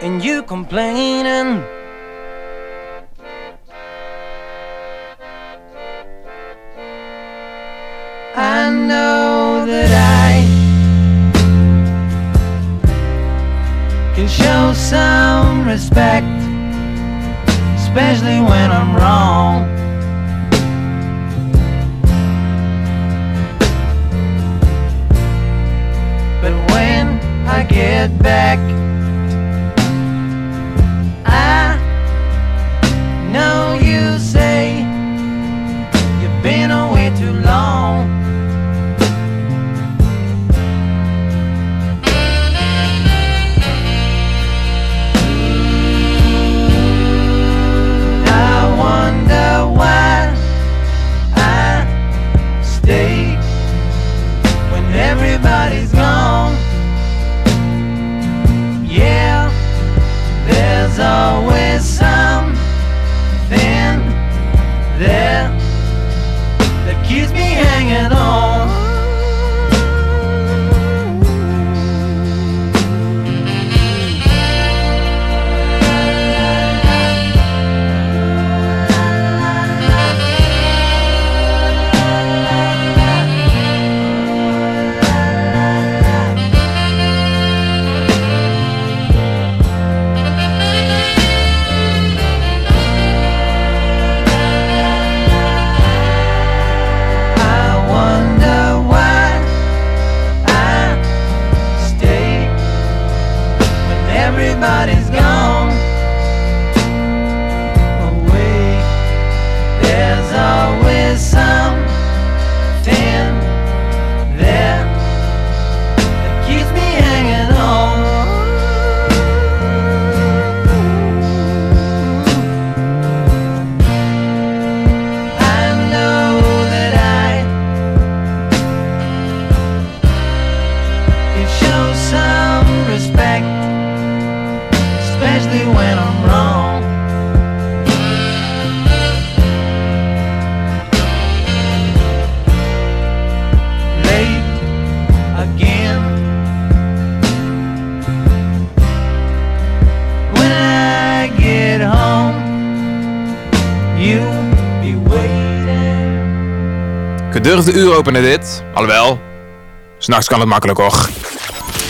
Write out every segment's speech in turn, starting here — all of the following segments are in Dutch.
in you complaining. I know that I can show some respect, especially when I'm wrong. But when I get back, uur openen dit. Alhoewel, s'nachts kan het makkelijk hoor.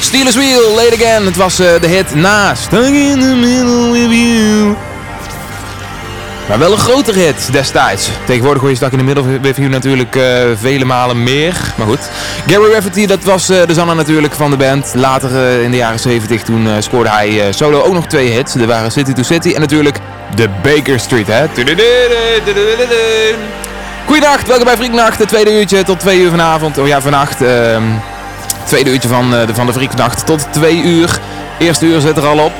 Steelers Wheel, Late Again. Het was eh, de hit na Stuck in the Middle with You. Maar wel een grotere hit destijds. Tegenwoordig hoor je Stuck in the Middle with You natuurlijk eh, vele malen meer. Maar goed. Gary Rafferty, dat was eh, de zanger natuurlijk van de band. Later in de jaren 70 toen scoorde hij solo ook nog twee hits. Er waren City to City en natuurlijk The Baker Street. Hè? Goeiedag, welkom bij Vrieknacht. Het tweede uurtje tot twee uur vanavond. Oh ja, vannacht. ehm tweede uurtje van, eh, de, van de tot twee uur. Eerste uur zit er al op.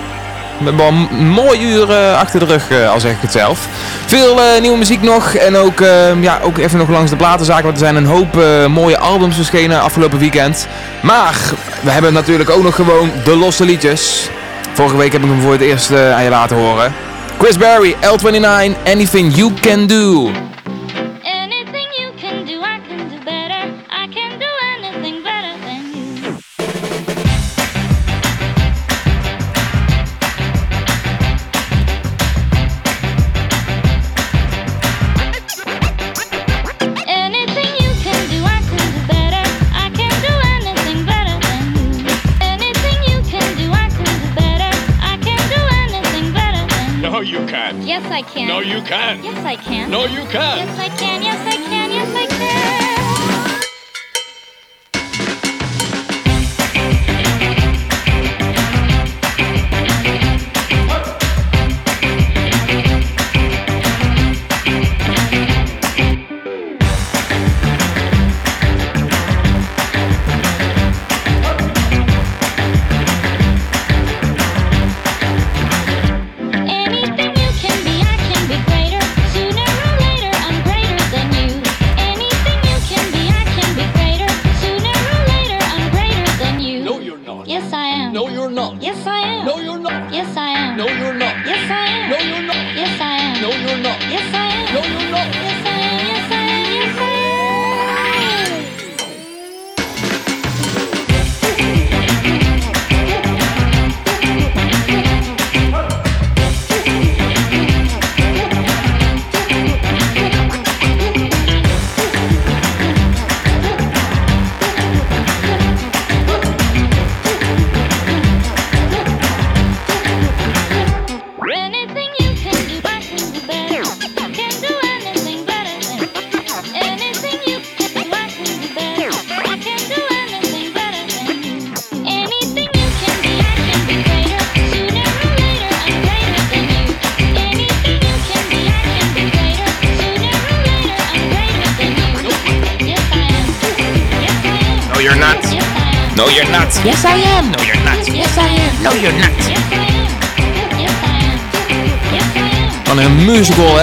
Met een mooi uur eh, achter de rug, eh, al zeg ik het zelf. Veel nieuwe muziek nog. En ook, eh, ja, ook even nog langs de platenzaak. Want er zijn een hoop mooie albums verschenen afgelopen weekend. Maar we hebben natuurlijk ook nog gewoon de losse liedjes. Vorige week heb ik hem voor het eerst aan je laten horen. Chris Berry, L29, Anything You Can Do.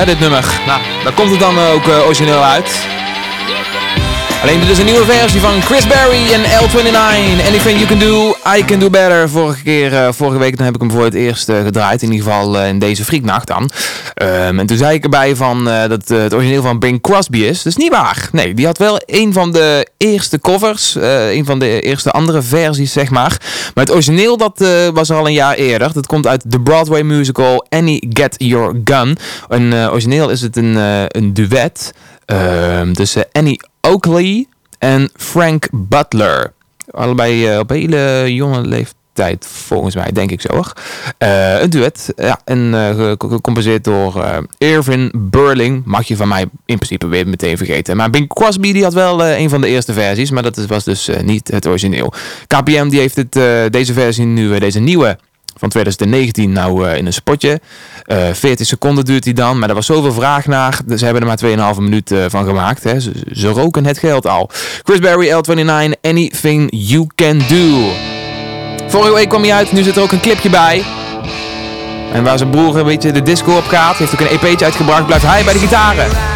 Dit nummer. Nou, daar komt het dan ook eh, origineel uit. Alleen dit is een nieuwe versie van Chris Berry en L29. Anything you can do, I can do better. Vorige keer, eh, vorige week, dan heb ik hem voor het eerst eh, gedraaid. In ieder geval eh, in deze frieknacht dan. Ehm, en toen zei ik erbij van, eh, dat eh, het origineel van Bing Crosby is. Dat is niet waar. Nee, die had wel een van de eerste covers. eh, een van de eerste andere versies, zeg maar. Maar het origineel, dat was al een jaar eerder. Dat komt uit de Broadway musical Annie Get Your Gun. En origineel is het een, een duet ehm, tussen Annie Oakley en Frank Butler. Allebei op hele jonge leeftijd, volgens mij, denk ik zo. Eh, een duet, ja, en eh, ge- ge- gecomposeerd door eh Irvin Burling. Mag je van mij in principe weer meteen vergeten. Maar Bing Crosby die had wel eh, een van de eerste versies, maar dat was dus eh, niet het origineel. KPM die heeft het, eh, deze versie nu, eh, deze nieuwe van 2019 nou eh, in een spotje. Eh 40 seconden duurt die dan, maar er was zoveel vraag naar. Dus ze hebben er maar 2,5 minuut eh, van gemaakt. Hè. Ze, ze roken het geld al. Chris Berry, L29, Anything You Can Do. Vorige week kwam hij uit, nu zit er ook een clipje bij. En waar zijn broer een beetje de disco op gaat, heeft ook een EP'tje uitgebracht, blijft hij bij de gitaren.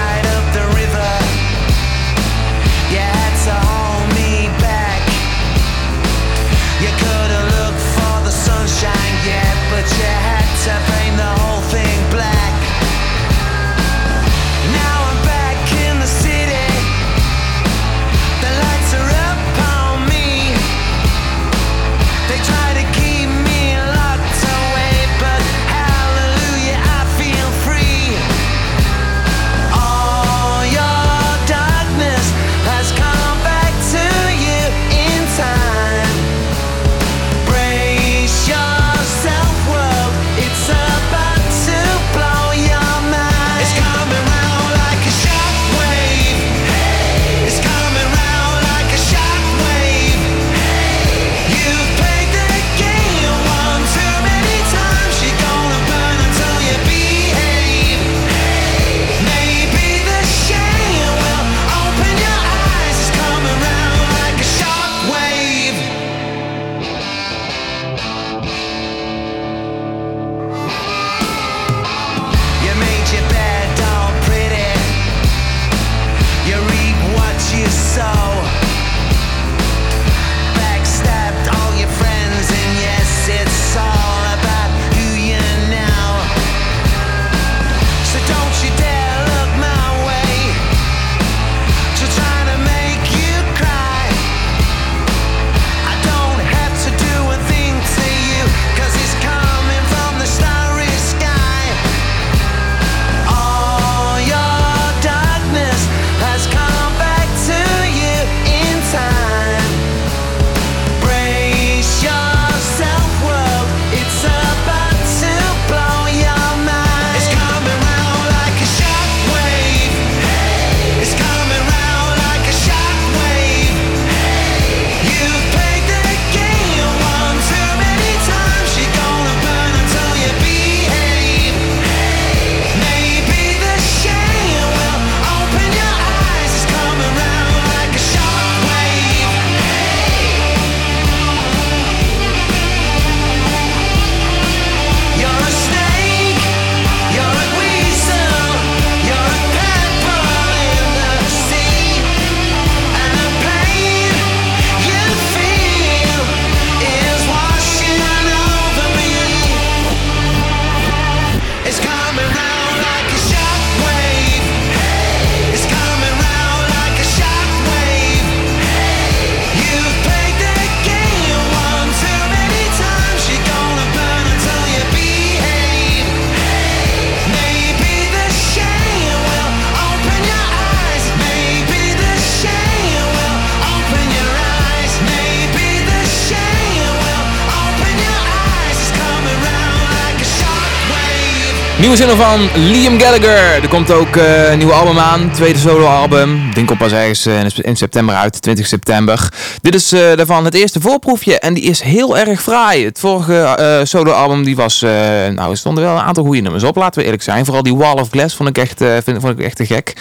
Nieuwe single van Liam Gallagher. Er komt ook eh, een nieuw album aan. Tweede soloalbum. Komt pas ergens eh, in- september uit. 20 september. Dit is eh, daarvan het eerste voorproefje. En die is heel erg fraai. Het vorige soloalbum die was... nou, er stonden wel een aantal goede nummers op. Laten we eerlijk zijn. Vooral die Wall of Glass vond ik echt, vond ik echt te gek.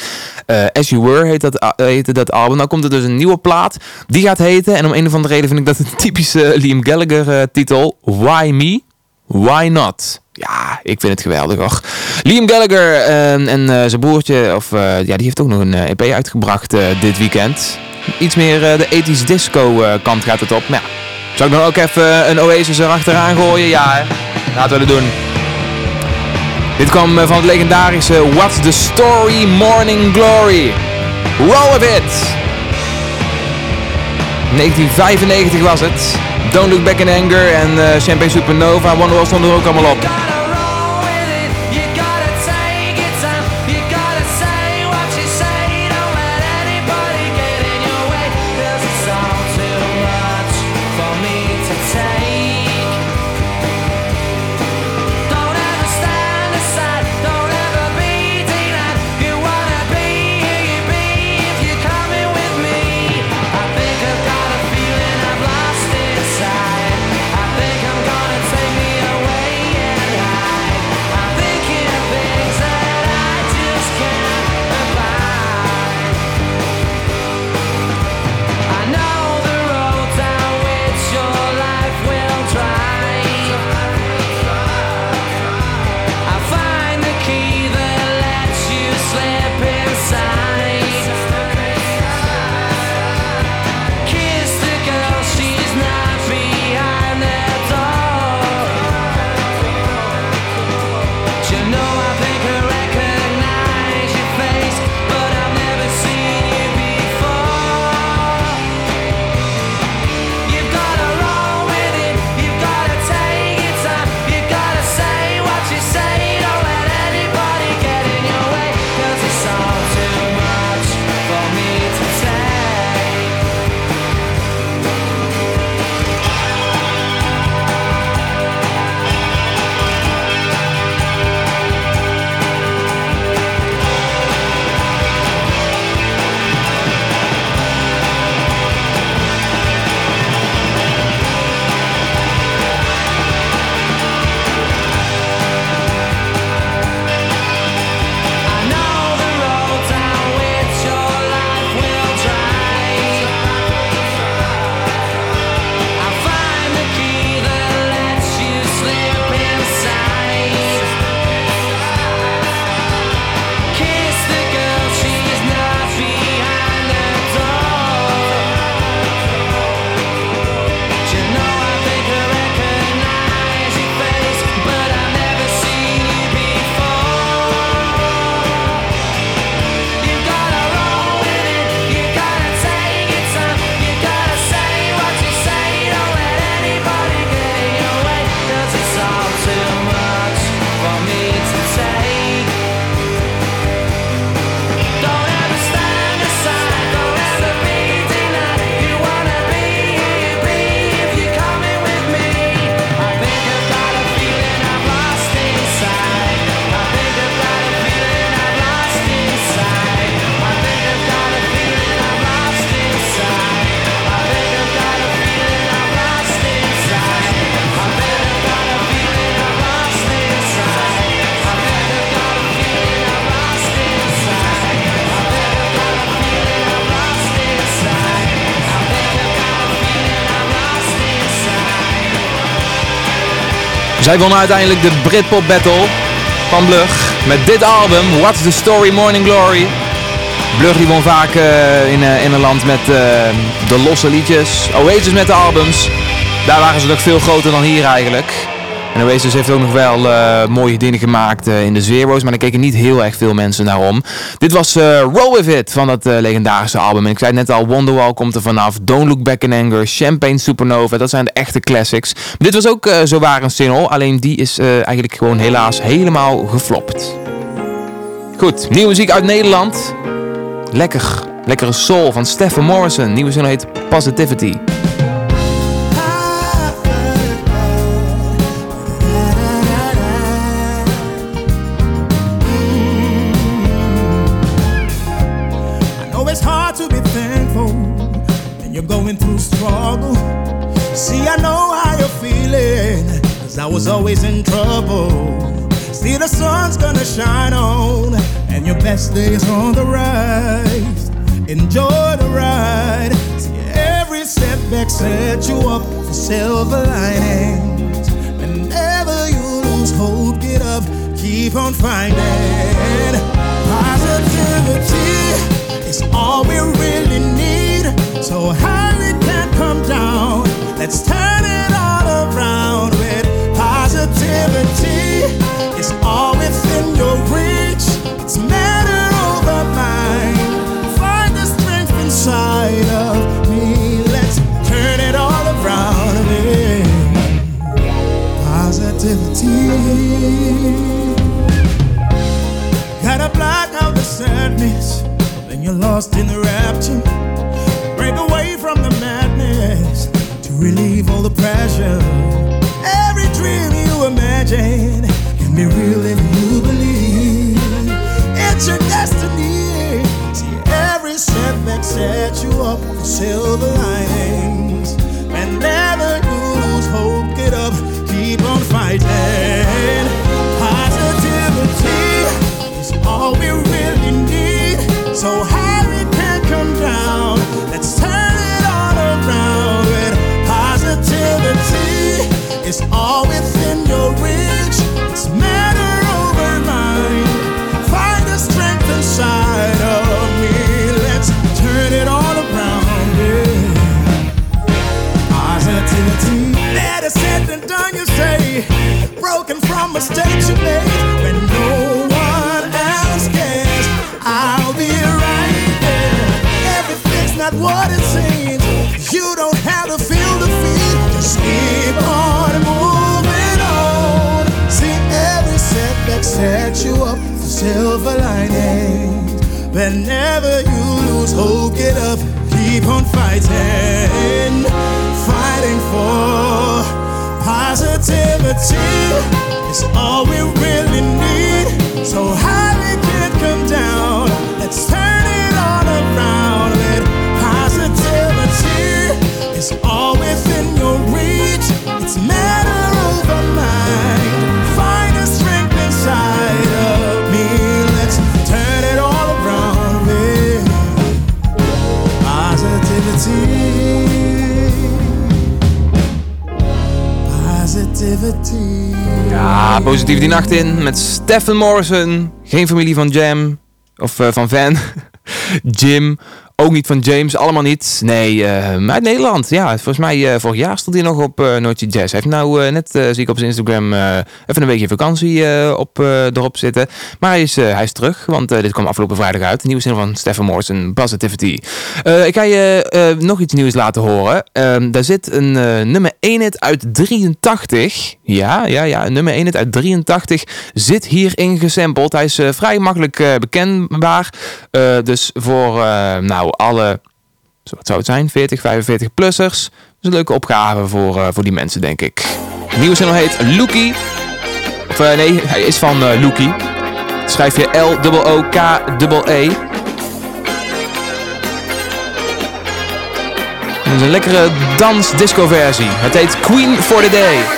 As You Were heet dat, heette dat album. Nou komt er dus een nieuwe plaat. Die gaat heten. En om een of andere reden vind ik dat een typische Liam Gallagher titel. Why Me? Why Not? Ja, ik vind het geweldig hoor. Liam Gallagher eh, en eh, zijn broertje, of, eh, ja, die heeft ook nog een eh, EP uitgebracht dit weekend. Iets meer de 80s disco kant gaat het op. Maar ja, zou ik dan ook even een Oasis erachteraan gooien? Ja, hè? laten we dat doen. Dit kwam van het legendarische What's the Story Morning Glory. Roll with it! 1995 was het. Don't Look Back in Anger en eh, Champagne Supernova. Wonderwall stonden er ook allemaal op. Zij won uiteindelijk de Britpop Battle van Blur. Met dit album, What's the Story Morning Glory. Blur die won vaak eh, in, eh, in een land met eh, de losse liedjes. Oasis met de albums. Daar waren ze nog veel groter dan hier eigenlijk. En Oasis heeft ook nog wel eh, mooie dingen gemaakt eh, in de Zero's. Maar daar keken niet heel erg veel mensen naar om. Dit was eh, Roll With It van dat legendarische album. En ik zei net al, Wonderwall komt er vanaf. Don't Look Back in Anger, Champagne Supernova. Dat zijn de echte classics. Maar dit was ook zo waar een single. Alleen die is eigenlijk gewoon helaas helemaal geflopt. Goed, nieuwe muziek uit Nederland. Lekker. Lekkere soul van Stefan Morrison. Nieuwe single heet Positivity. See, I know how you're feeling, cause I was always in trouble. See, the sun's gonna shine on, and your best days on the rise. Enjoy the ride. See, every setback set you up for silver linings. Whenever you lose hope, get up, keep on fighting. Positivity is all we really need. So high it can't come down. Let's turn it all around Ja, positief die nacht in met Stephen Morrison. Geen familie van Jam of eh, van Van. Jim. Ook niet van James, allemaal niet. Nee, eh, uit Nederland. Ja, volgens mij eh, vorig jaar stond hij nog op uh, Nootje Jazz. Hij heeft nou net, zie ik op zijn Instagram, even een weekje vakantie op, erop zitten. Maar hij is, hij is terug, want dit kwam afgelopen vrijdag uit. Nieuwe zin van Stephen Morrison, Positivity. Eh, ik ga je nog iets nieuws laten horen. Ehm, daar zit een nummer 1 hit uit 83. Ja, ja, ja, een nummer 1 hit uit 83 zit hierin gesampled. Hij is vrij makkelijk bekendbaar. Dus voor, eh, nou, alle, wat zou het zijn, 40, 45 plussers. Dat is een leuke opgave voor, eh, voor die mensen, denk ik. Nieuwe single heet Lookie. Of eh, nee, hij is van Lookie. Schrijf je L-O-O-K-E. Dat is een lekkere dans-disco versie. Het heet Queen for the Day.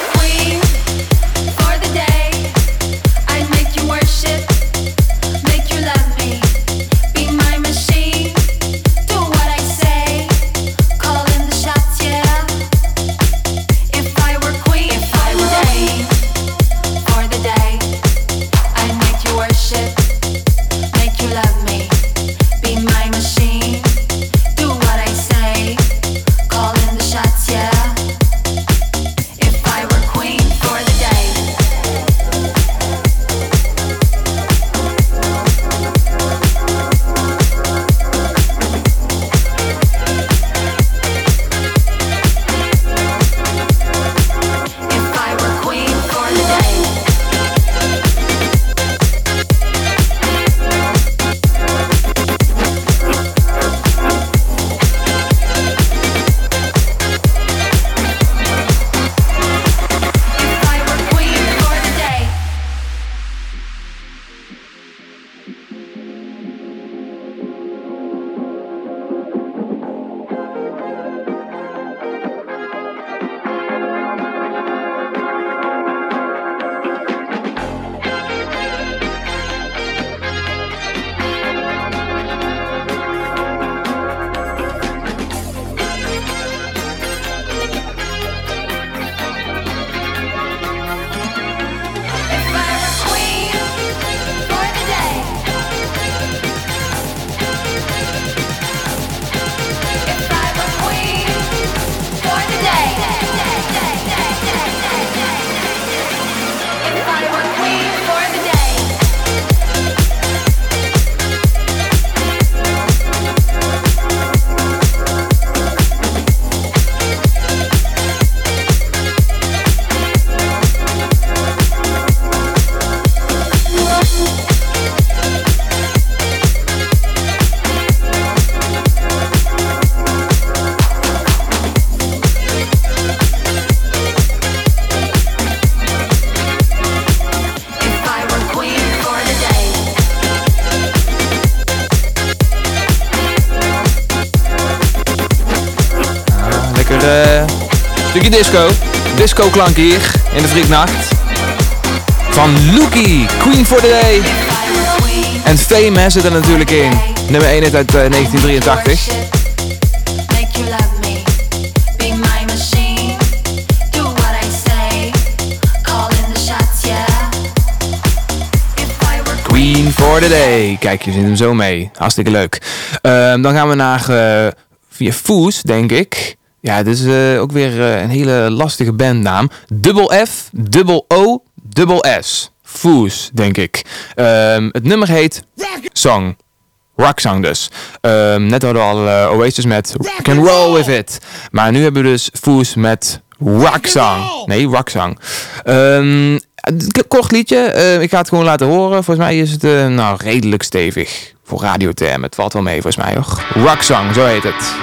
Stukje disco. Disco klank hier in de Frieknacht. Van Loekie, Queen for the Day. En Fame zit er natuurlijk in. Nummer 1 uit eh, 1983. Make you love me, be my machine. Do what I say, call in the shots, yeah. If I were Queen for the Day. Kijk, je zit hem zo mee. Hartstikke leuk. Ehm, dan gaan we naar eh, via Foos, denk ik. Ja, dit is eh, ook weer eh, een hele lastige bandnaam. Dubbel F, dubbel O, dubbel S. Foos, denk ik. Ehm, het nummer heet Song. Rock Song dus. Ehm, net hadden we al eh, Oasis met Rock and Roll With It. Maar nu hebben we dus Foos met Rock Song. Nee, Rock Song. Ehm, kort liedje. Ik ga het gewoon laten horen. Volgens mij is het nou, redelijk stevig. Voor radiotermen. Het valt wel mee volgens mij hoor. Rock Song, zo heet het.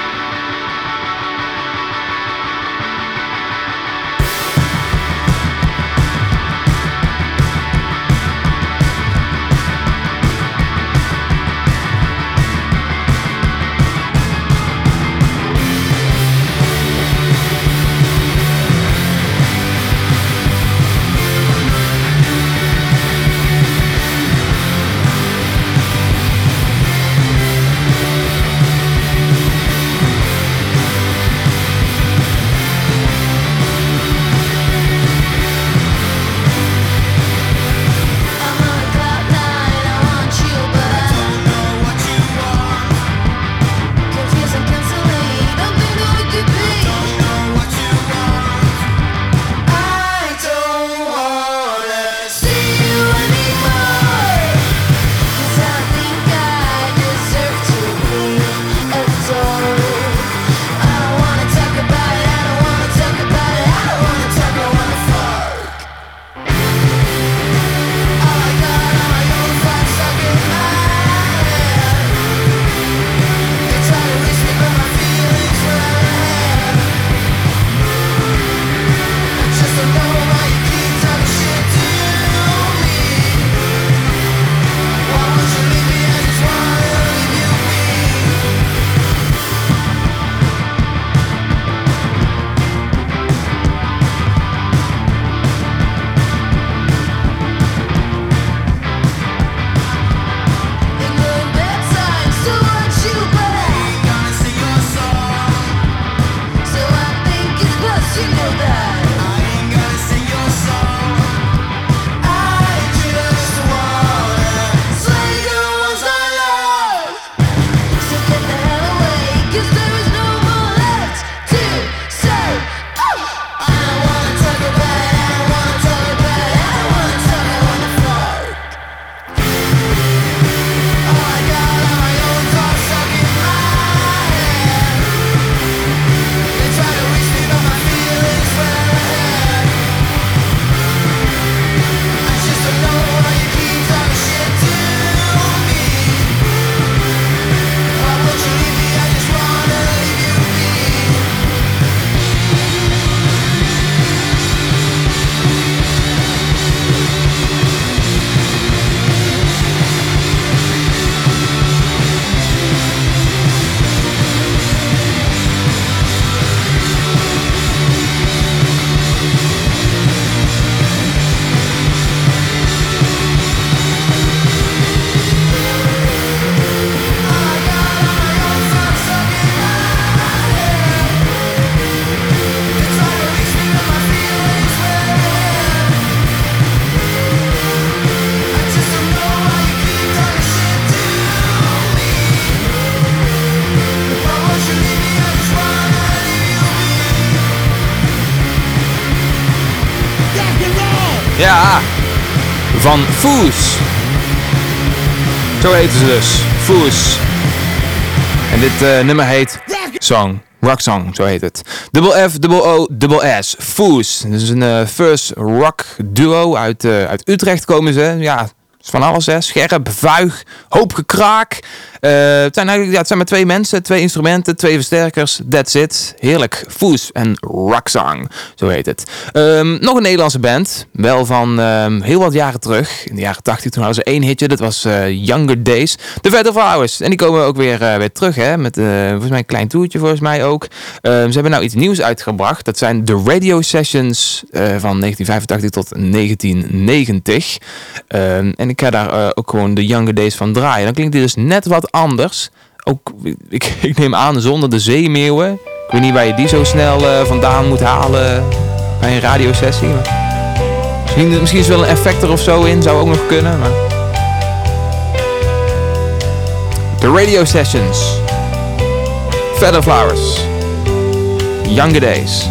Van Foos. Zo heten ze dus. Foos. En dit eh, nummer heet Song. Rock Song, zo heet het. Dubbel F, dubbel O, dubbel S. Foos. Dit is een eh, first rock duo. Uit, eh, uit Utrecht komen ze. Ja, van alles hè. Scherp, vuig, hoop gekraak. Eh, het, zijn eigenlijk, ja, het zijn maar twee mensen, twee instrumenten, twee versterkers. That's it. Heerlijk. Foes en Rocksong, zo heet het. Ehm, nog een Nederlandse band. Wel van ehm, heel wat jaren terug. In de jaren 80 toen hadden ze één hitje. Dat was eh, Younger Days. De Feather Flowers. En die komen ook weer, eh, weer terug. Hè, met volgens mij een klein toertje volgens mij ook. Ehm, ze hebben nou iets nieuws uitgebracht. Dat zijn de radio sessions van 1985 tot 1990. Ehm, en ik ga daar ook gewoon de Younger Days van draaien. Dan klinkt die dus net wat anders. Ook, ik, ik neem aan zonder de zeemeeuwen. Ik weet niet waar je die zo snel eh, vandaan moet halen bij een radiosessie. Maar misschien, misschien is er wel een effector of zo in. Zou ook nog kunnen. Maar... De radio sessions. Feather Flowers. Younger Days.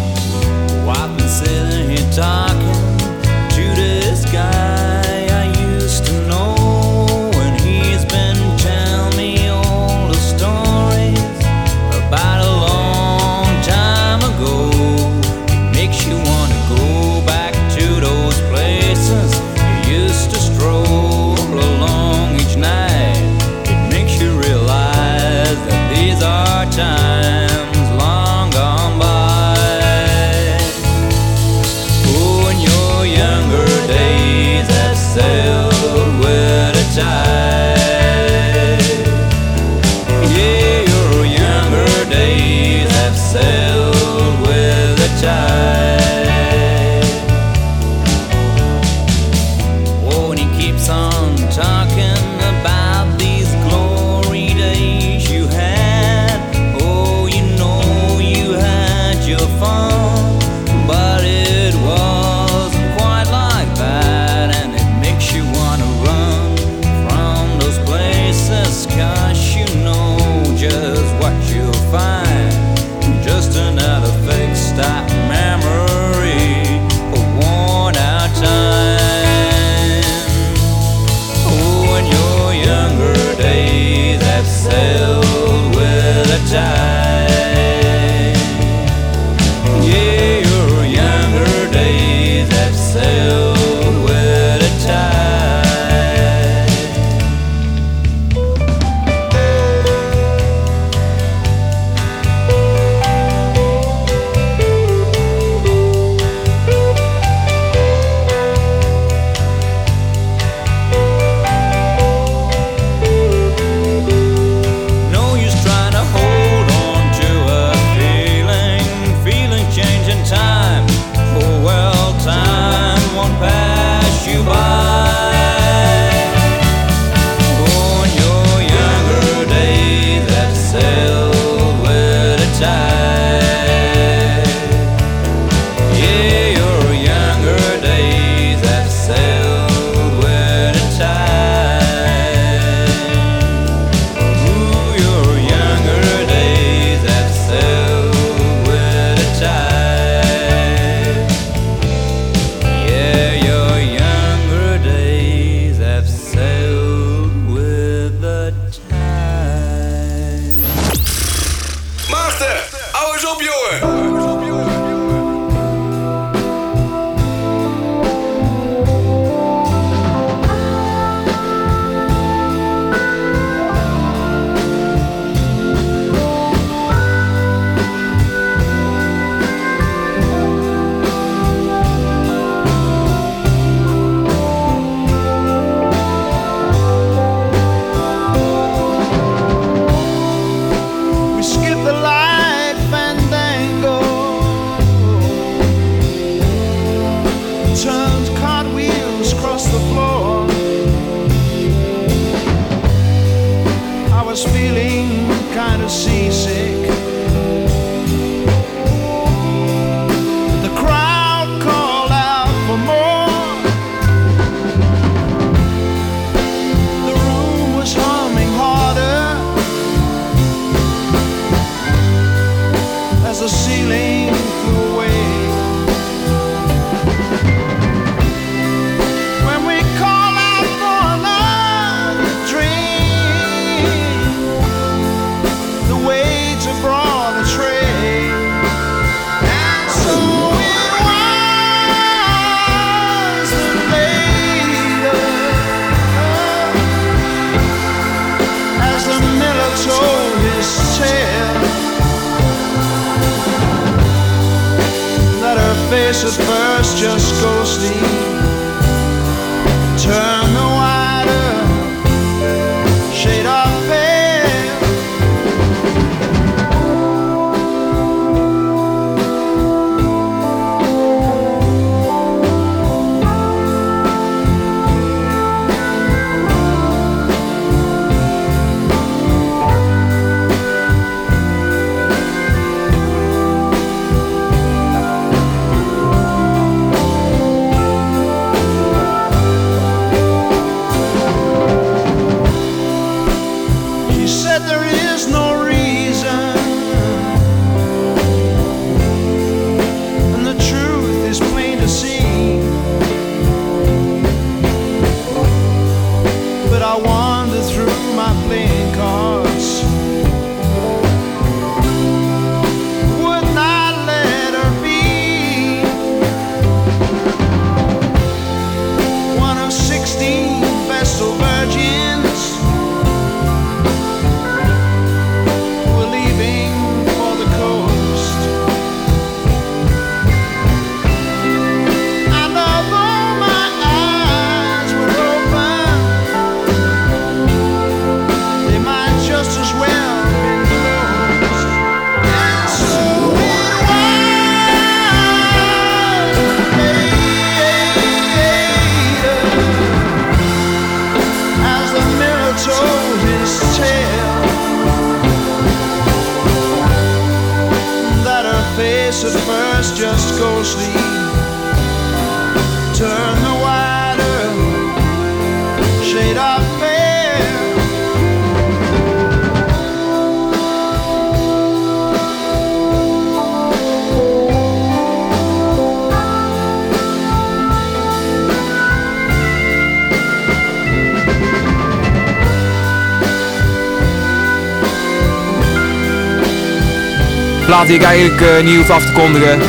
Plaat die ik eigenlijk eh, niet hoef af te kondigen.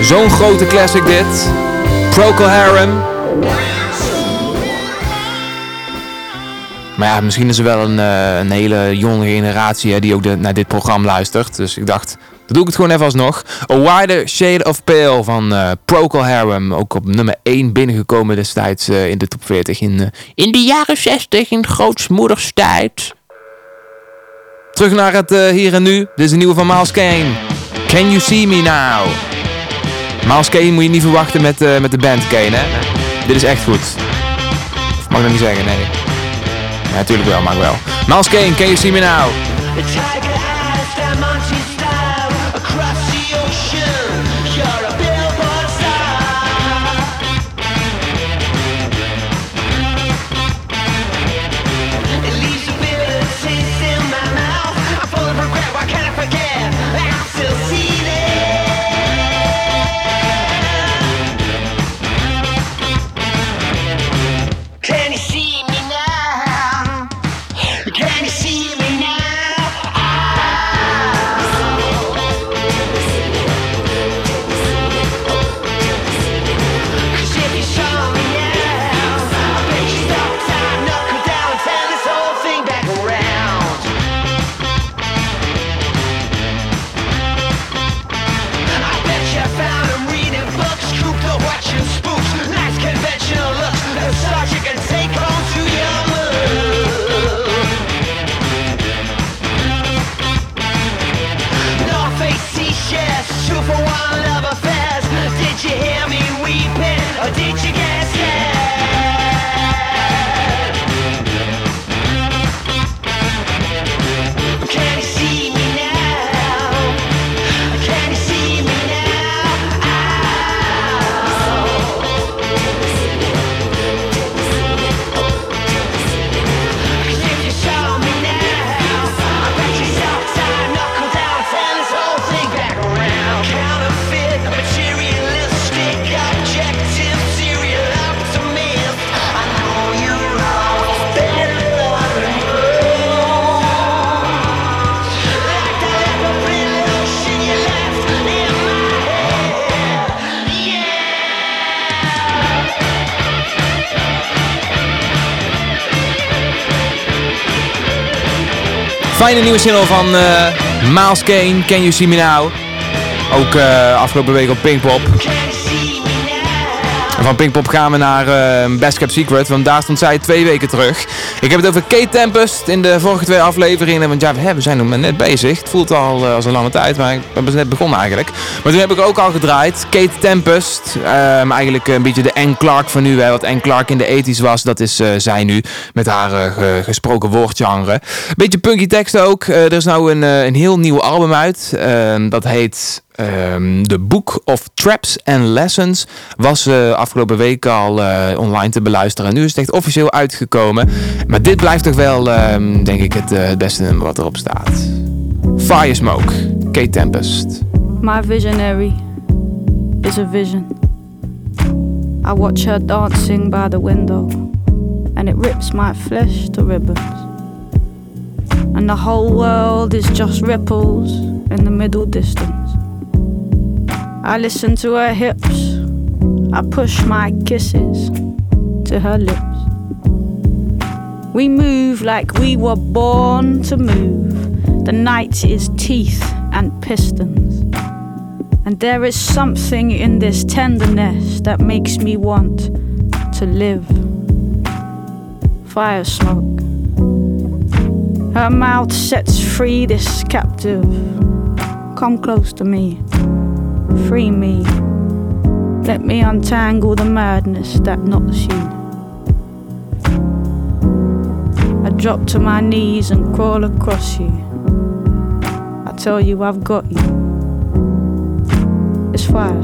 Zo'n grote classic dit. Procol Harum. Maar ja, misschien is er wel een, eh, een hele jonge generatie die ook naar dit programma luistert. Dus ik dacht, dan doe ik het gewoon even alsnog. A Wider Shade of Pale van eh, Procol Harum. Ook op nummer 1 binnengekomen destijds in de top 40 in, in de jaren 60 in grootsmoederstijd. Terug naar het hier en nu. Dit is een nieuwe van Miles Kane. Can You See Me Now? Miles Kane moet je niet verwachten met, eh, met de band Kane, hè? Dit is echt goed. Mag ik dat niet zeggen? Nee. Natuurlijk wel, mag wel. Miles Kane, Can You See Me Now? Fijne nieuwe single van eh Miles Kane, Can You See Me Now? Ook eh, afgelopen week op Pinkpop. Van Pinkpop gaan we naar eh, Best Kept Secret, want daar stond zij twee weken terug. Ik heb het over Kate Tempest in de vorige twee afleveringen. Want ja, we zijn nog maar net bezig. Het voelt al eh, als een lange tijd, maar ik ben pas net begonnen eigenlijk. Maar toen heb ik ook al gedraaid. Kate Tempest, ehm, eigenlijk een beetje de Anne Clark van nu. Wat Anne Clark in de 80s was, dat is eh, zij nu. Met haar ge- gesproken woordgenre. Beetje punky teksten ook. Er is nou een, een heel nieuw album uit. Ehm, dat heet ehm, The Book of Traps and Lessons. Was eh, afgelopen week al eh, online te beluisteren. En nu is het echt officieel uitgekomen. Maar dit blijft toch wel, ehm, denk ik, het, eh, het beste nummer wat erop staat. Fire Smoke, Kate Tempest. My visionary is a vision. I watch her dancing by the window, and it rips my flesh to ribbons. And the whole world is just ripples in the middle distance. I listen to her hips, I push my kisses to her lips. We move like we were born to move. The night is teeth and pistons. And there is something in this tenderness that makes me want to live. Fire smoke. Her mouth sets free this captive. Come close to me. Free me. Let me untangle the madness that knots you. I drop to my knees and crawl across you. I tell you I've got you. It's fire.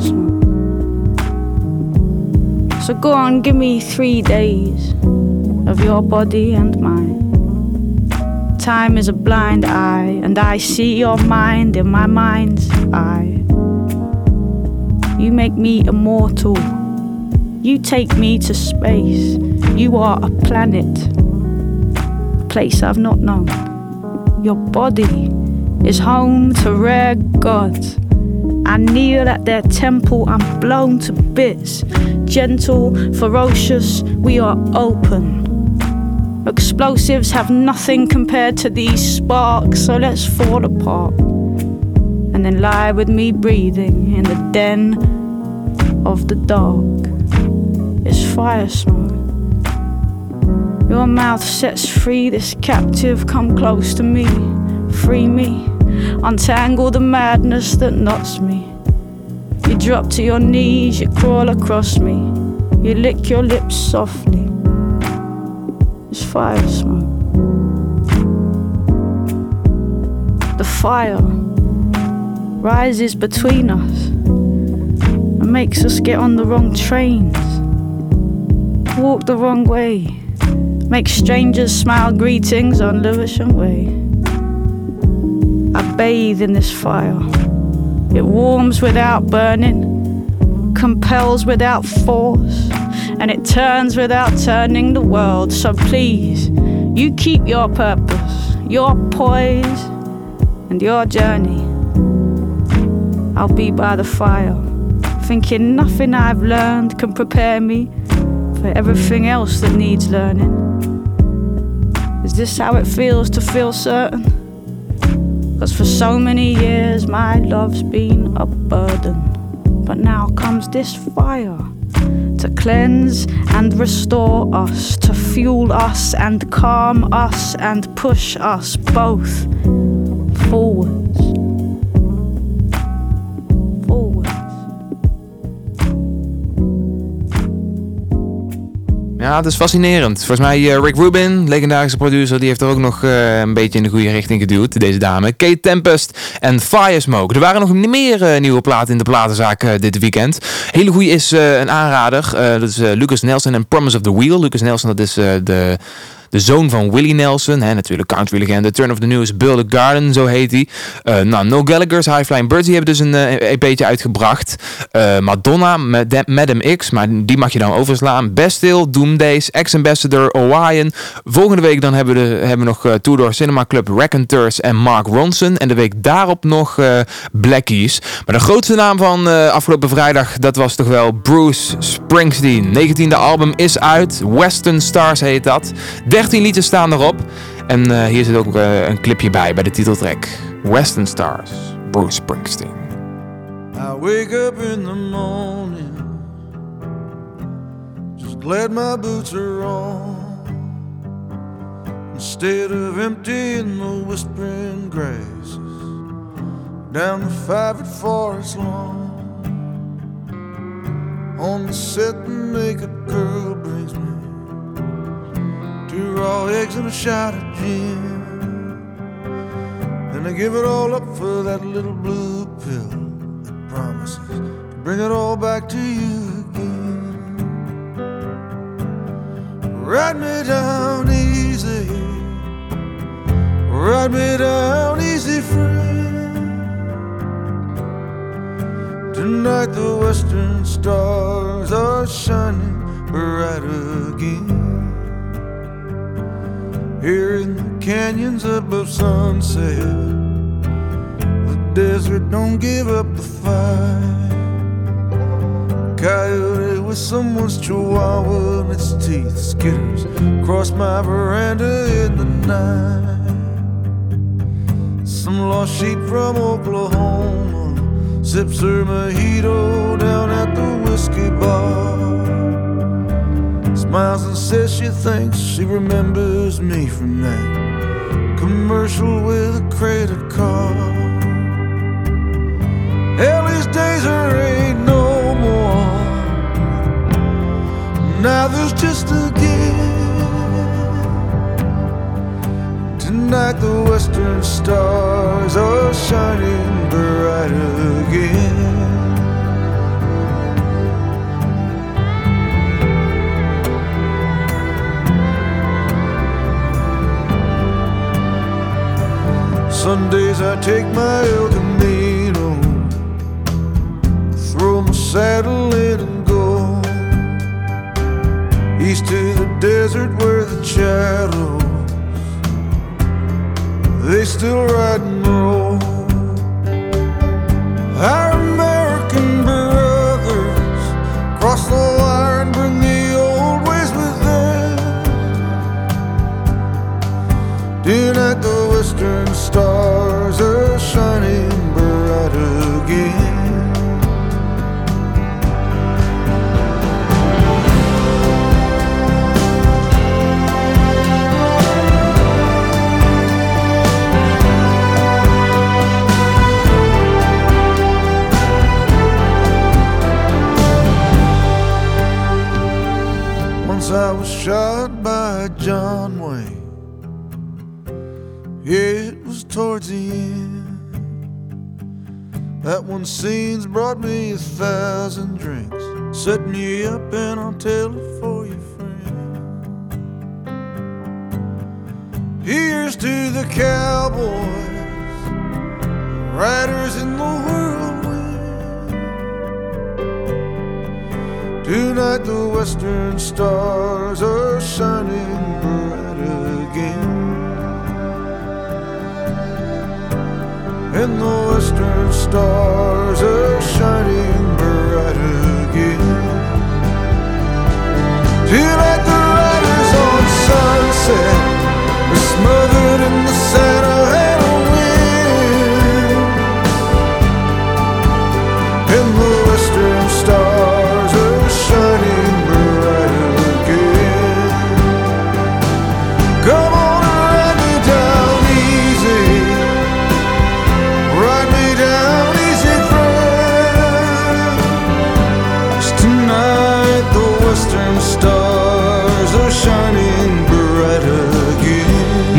So go on, give me three days of your body and mine. Time is a blind eye, and I see your mind in my mind's eye. You make me immortal. You take me to space. You are a planet, a place I've not known. Your body is home to rare gods. I kneel at their temple, I'm blown to bits. Gentle, ferocious, we are open. Explosives have nothing compared to these sparks, so let's fall apart. And then lie with me breathing in the den of the dark. It's fire smoke. Your mouth sets free this captive, come close to me, free me, untangle the madness that knots me. You drop to your knees, you crawl across me, you lick your lips softly. It's fire smoke. The fire rises between us and makes us get on the wrong trains, walk the wrong way, make strangers smile greetings on Lewisham Way. I bathe in this fire. It warms without burning, compels without force, and it turns without turning the world. So please, you keep your purpose, your poise, and your journey. I'll be by the fire, thinking nothing I've learned can prepare me for everything else that needs learning. Is this how it feels to feel certain? Cause for so many years my love's been a burden. But now comes this fire to cleanse and restore us, to fuel us and calm us and push us both forwards. Ja, het is fascinerend. Volgens mij eh, Rick Rubin, legendarische producer, die heeft er ook nog eh, een beetje in de goede richting geduwd, deze dame. Kate Tempest en Fire Smoke. Er waren nog meer eh, nieuwe platen in de platenzaak dit weekend. Hele goede is een aanrader. Dat is Lucas Nelson en Promise of the Wheel. Lucas Nelson, dat is de... De zoon van Willie Nelson, hè, natuurlijk country-legende. Turn of the News, Build a Garden, zo heet hij. Eh, nou, No Gallagher's, High Flying Birds, die hebben dus een EP'tje uitgebracht. Eh, Madonna, Mad- Madam X, maar die mag je dan overslaan. Bastille, Doomdays, Ex-Ambassador, Orion. Volgende week dan hebben we, hebben we nog eh, Tudor Cinema Club, Raconteurs en Mark Ronson. En de week daarop nog eh Blackies. Maar de grootste naam van afgelopen vrijdag, dat was toch wel Bruce Springsteen. 19e album is uit, Western Stars heet dat. 13 liedjes staan erop. En eh, hier zit ook eh, een clipje bij, bij de titeltrack. Western Stars, Bruce Springsteen. I wake up in the morning Glad my boots are on. Instead of emptying the whispering grasses down the favorite forest lawn. On the set, the naked girl brings me two raw eggs and a shot of gin. And I give it all up for that little blue pill that promises to bring it all back to you again. Ride me down easy, ride me down easy, friend. Tonight the western stars are shining bright again. Here in the canyons above sunset, the desert don't give up the fight. Coyote with someone's chihuahua in its teeth skitters across my veranda in the night. Some lost sheep from Oklahoma sips her mojito down at the whiskey bar. Smiles and says she thinks she remembers me from that commercial with a credit card. Hell, these days there ain't no more. Now there's just a gift. Tonight the western stars are shining bright again. Sundays I take my El Camino, throw my saddle in and go east to the desert where the shadows they still ride and roll. Our western stars are shining bright again. Once I was shot by John towards the end. That one scene's brought me a thousand drinks. Set me up and I'll tell it for you, friend. Here's to the cowboys, riders in the whirlwind. Tonight the western stars are shining bright again. And the western stars are shining bright again. Tonight the riders on sunset are smothered in the Santa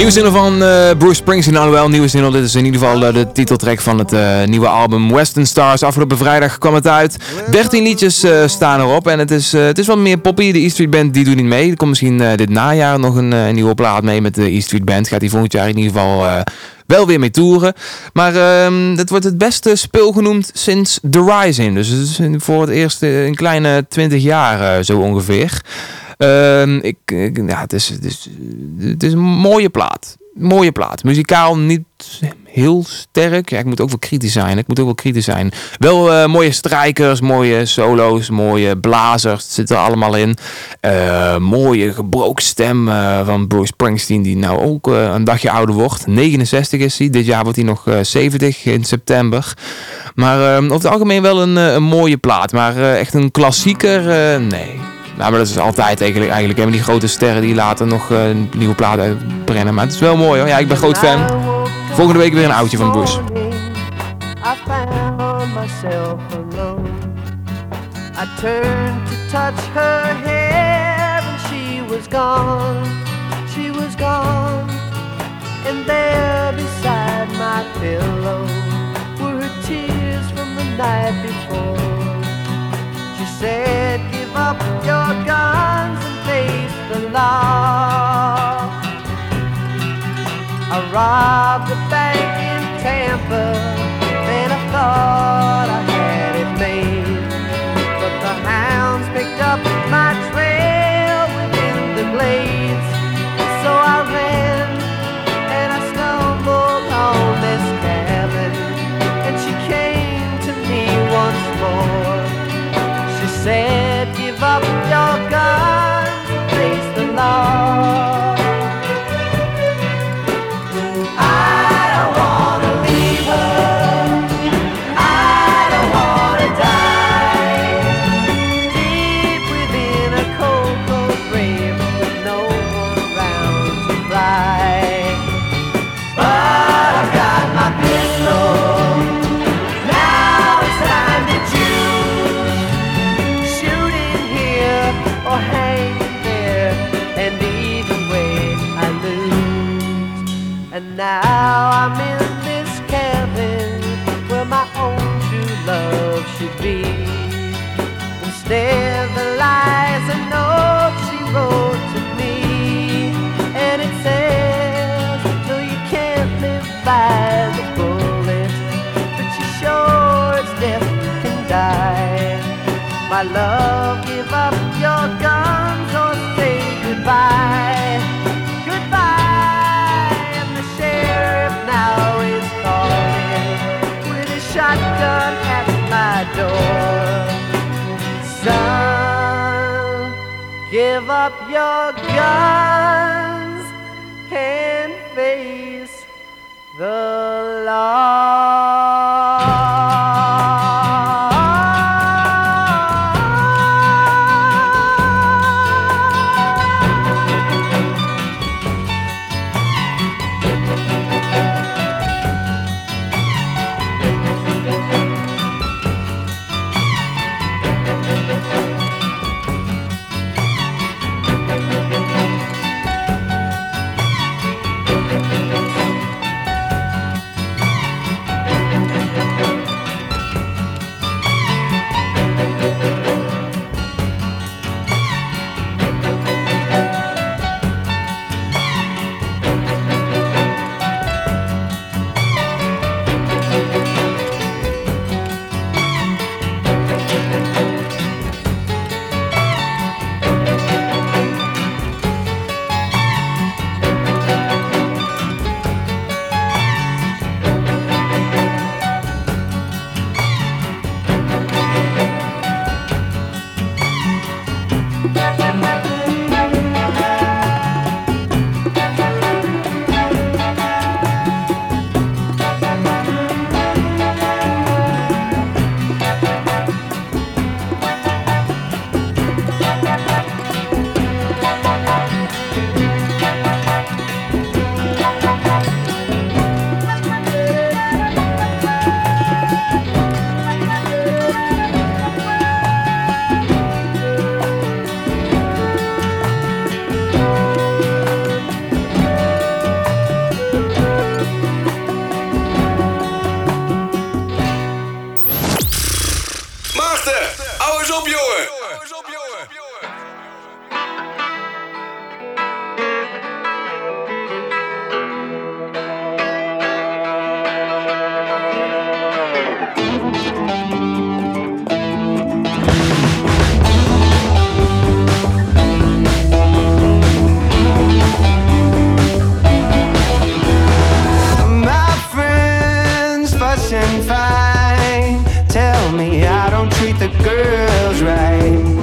Nieuwe van eh, Bruce Springsteen, alhoewel nieuwe single. Dit is in ieder geval eh, de titeltrack van het eh, nieuwe album Western Stars. Afgelopen vrijdag kwam het uit. 13 liedjes staan erop en het is, het is wat meer poppy. De E Street Band die doet niet mee. Er komt misschien dit najaar nog een eh, nieuwe plaat mee met de E Street Band. Gaat die volgend jaar in ieder geval wel weer mee toeren. Maar ehm het wordt het beste speel genoemd sinds The Rising. Dus het is voor het eerst een kleine 20 jaar zo ongeveer. Ehm, ik, ja, het, is, het, is, het is een mooie plaat. Mooie plaat. Muzikaal niet heel sterk. Ja, ik moet ook wel kritisch zijn. Ik moet ook wel kritisch zijn. Wel eh, mooie strijkers, mooie solo's, mooie blazers. Het zit er allemaal in. Eh, mooie gebroken stem eh, van Bruce Springsteen. Die nou ook een dagje ouder wordt. 69 is hij. Dit jaar wordt hij nog eh, 70 in september. Maar eh, over het algemeen wel een, een mooie plaat. Maar echt een klassieker, nee. Nou, maar dat is altijd eigenlijk, eigenlijk helemaal die grote sterren die later nog een nieuwe plaat uitbrengen. Maar het is wel mooi hoor. Ja, ik ben groot fan. Volgende week weer een oudje van Bush. I. I turned to touch her hair and she was gone. She was gone. And there beside my pillow were her tears from the night before. She said, up your guns and face the law. I robbed a bank in Tampa, give up your guns tell me I don't treat the girls right.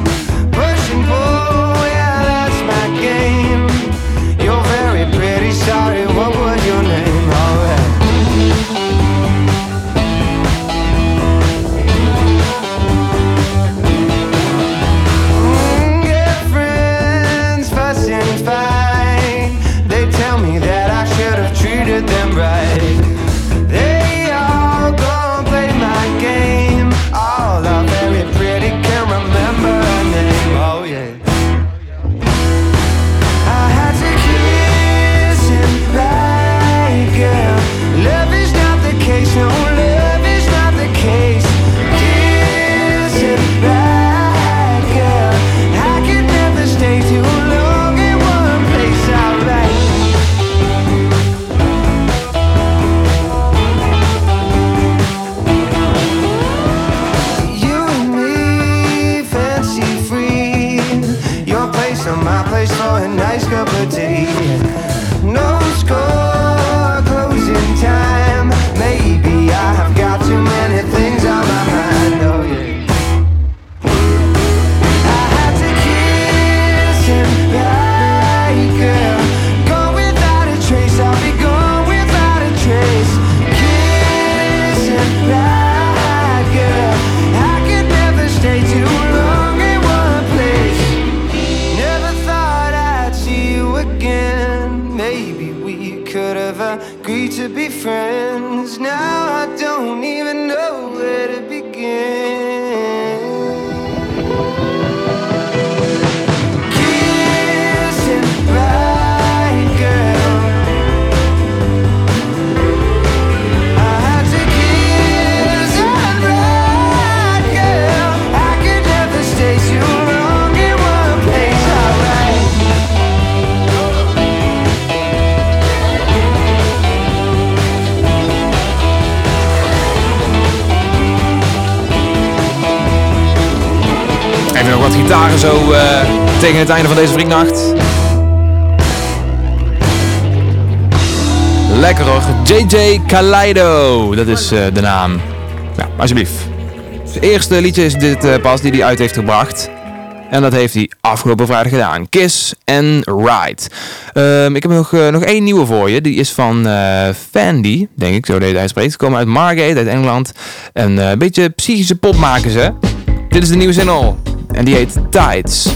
Tegen het einde van deze vriendnacht. Lekker. JJ Kaleido. Dat is eh, de naam. Ja, alsjeblieft. Het eerste liedje is dit eh, pas die hij uit heeft gebracht. En dat heeft hij afgelopen vrijdag gedaan. Kiss and Ride. Ehm, ik heb nog, eh, nog één nieuwe voor je. Die is van eh Fandy, denk ik, zo deed hij spreekt. Ze uit Margate, uit Engeland. En een beetje psychische pop maken ze. Dit is de nieuwe single. En die heet Tides.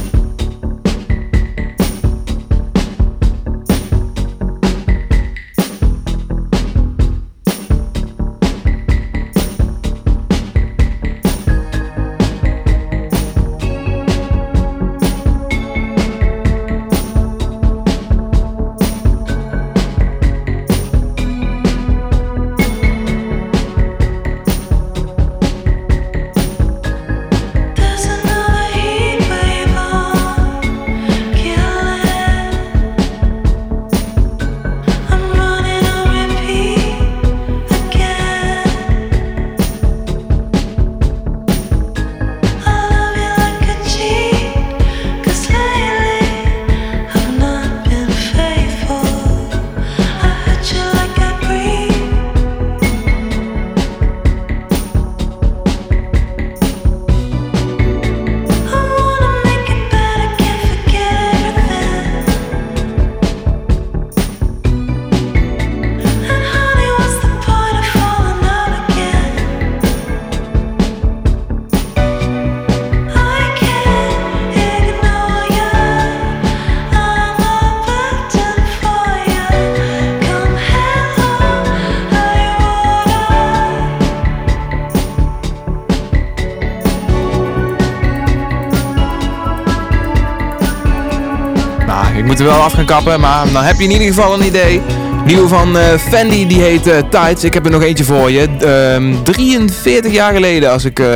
Kappen, maar dan heb je in ieder geval een idee. Nieuwe van eh Fendi, die heet eh, Tides. Ik heb er nog eentje voor je. Ehm, 43 jaar geleden, als ik eh,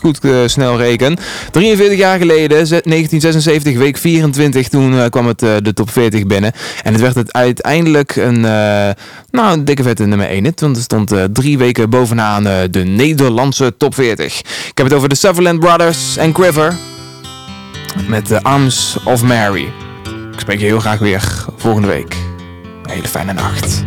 goed snel reken. 43 jaar geleden, ze- 1976, week 24, toen kwam het de top 40 binnen. En het werd het uiteindelijk een, nou, een dikke vette nummer 1 hit. Want het stond drie weken bovenaan de Nederlandse top 40. Ik heb het over de Sutherland Brothers en Quiver. Met de Arms of Mary. Ik spreek je heel graag weer volgende week. Een hele fijne nacht.